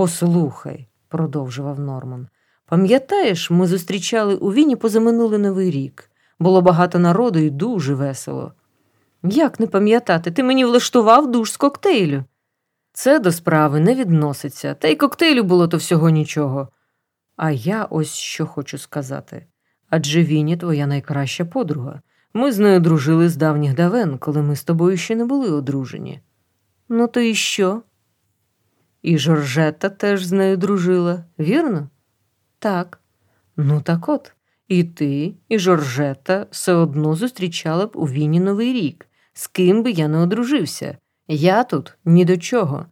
Послухай, продовжував Норман. Пам'ятаєш, ми зустрічали у Віні позаминулий новий рік. Було багато народу і дуже весело. Як не пам'ятати, ти мені влаштував душ з коктейлю. Це до справи не відноситься, та й коктейлю було то всього нічого. А я ось що хочу сказати. Адже Віні твоя найкраща подруга. Ми з нею дружили з давніх давен, коли ми з тобою ще не були одружені. Ну, то і що? І Жоржета теж з нею дружила, вірно? Так. Ну, так от. І ти, і Жоржета все одно зустрічали б у Віні Новий рік, з ким би я не одружився. Я тут ні до чого.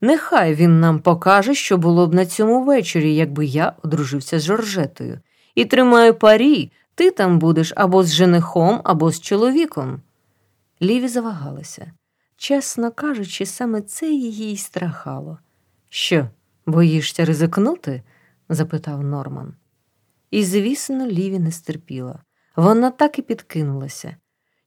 Нехай він нам покаже, що було б на цьому вечорі, якби я одружився з Жоржетою. І тримаю парі, ти там будеш або з женихом, або з чоловіком. Ліві завагалася. Чесно кажучи, саме це її й страхало. Що, боїшся ризикнути? запитав Норман. І, звісно, Ліві не стерпіла. Вона так і підкинулася.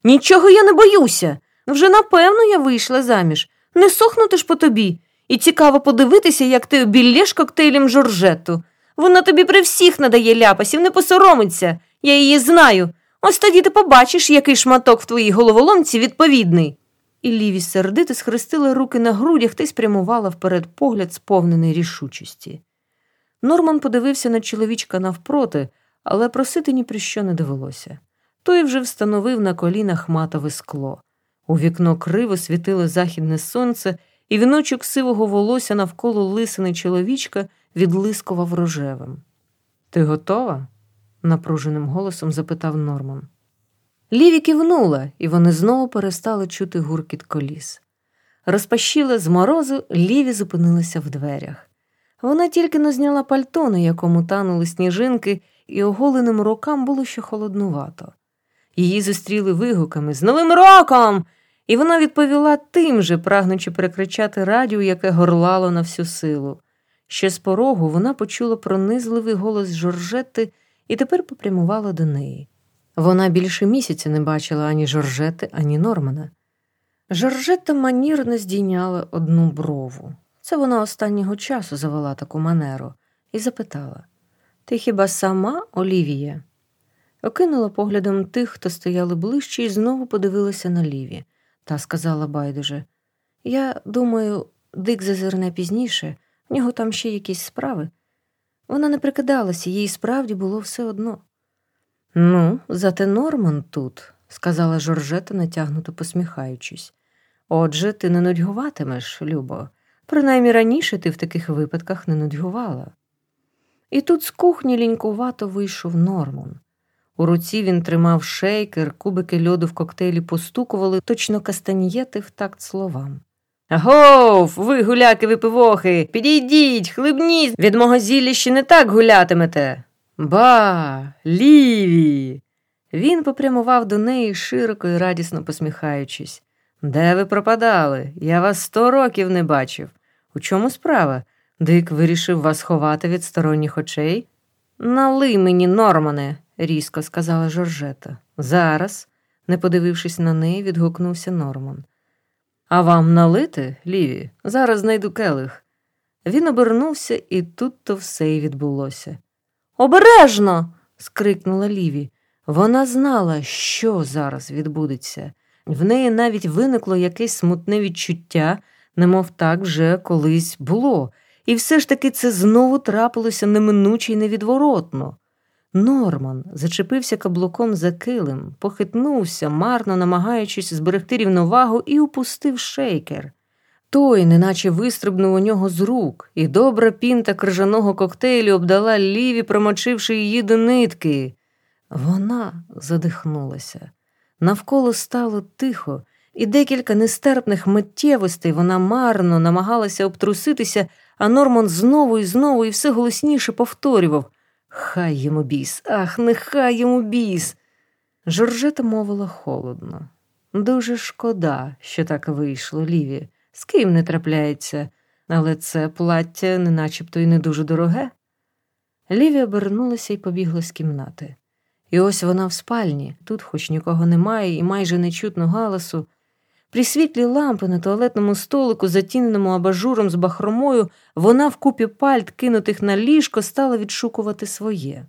Нічого я не боюся. Вже напевно я вийшла заміж. Не сохнути ж по тобі. І цікаво подивитися, як ти обіллєш коктейлем Жоржету. Вона тобі при всіх надає ляпасів, не посоромиться. Я її знаю. Ось тоді ти побачиш, який шматок в твоїй головоломці відповідний. І Ліві сердито схрестила руки на грудях та й спрямувала вперед погляд, сповнений рішучості. Норман подивився на чоловічка навпроти, але просити ні про що не довелося. Той вже встановив на колінах матове скло. У вікно криво світило західне сонце, і віночок сивого волосся навколо лисини чоловічка відлискував рожевим. Ти готова? напруженим голосом запитав Норман. Ліві кивнула, і вони знову перестали чути гуркіт коліс. Розпашіла з морозу, Ліві зупинилася в дверях. Вона тільки не зняла пальто, на якому танули сніжинки, і оголеним рукам було ще холоднувато. Її зустріли вигуками з Новим роком! І вона відповіла тим же, прагнучи перекричати радіо, яке горлало на всю силу. Ще з порогу вона почула пронизливий голос Жоржети і тепер попрямувала до неї. Вона більше місяця не бачила ані Жоржети, ані Нормана. Жоржета манірно здійняла одну брову. Це вона останнього часу завела таку манеру, і запитала Ти хіба сама, Олівія? Окинула поглядом тих, хто стояли ближче, і знову подивилася на ліві, та сказала байдуже Я думаю, дик зазирне пізніше, в нього там ще якісь справи. Вона не прикидалася, їй справді було все одно. Ну, зате Норман тут, сказала Жоржета, натягнуто посміхаючись. Отже, ти не нудьгуватимеш, Любо. Принаймні раніше ти в таких випадках не нудьгувала. І тут з кухні лінькувато вийшов Норман. У руці він тримав шейкер, кубики льоду в коктейлі постукували, точно кастаньєти в такт словам. Гов, ви, гуляки, випивохи, підійдіть, хлибніть, від мого зілля ще не так гулятимете. Ба, ліві. Він попрямував до неї широко і радісно посміхаючись. Де ви пропадали? Я вас сто років не бачив. У чому справа? Дик вирішив вас ховати від сторонніх очей? Нали мені, Нормане, різко сказала Жоржета. Зараз, не подивившись на неї, відгукнувся Норман. А вам налити, Ліві? Зараз знайду келих. Він обернувся, і тут то все й відбулося. Обережно. скрикнула Ліві. Вона знала, що зараз відбудеться. В неї навіть виникло якесь смутне відчуття, немов так вже колись було, і все ж таки це знову трапилося неминуче й невідворотно. Норман зачепився каблуком за килим, похитнувся, марно намагаючись зберегти рівновагу, і упустив шейкер. Той, неначе вистрибнув у нього з рук, і добра пінта крижаного коктейлю обдала ліві, промочивши її до нитки. Вона задихнулася. Навколо стало тихо, і декілька нестерпних миттєвостей вона марно намагалася обтруситися, а Норман знову і знову і все голосніше повторював Хай йому біс, ах, нехай йому біс. Жоржета мовила холодно. Дуже шкода, що так вийшло, Ліві. З ким не трапляється, але це плаття не начебто й не дуже дороге. Ліві обернулася і побігла з кімнати. І ось вона в спальні, тут хоч нікого немає, і майже не чутно галасу. При світлі лампи на туалетному столику, затіненому абажуром з бахромою, вона в купі пальт, кинутих на ліжко, стала відшукувати своє.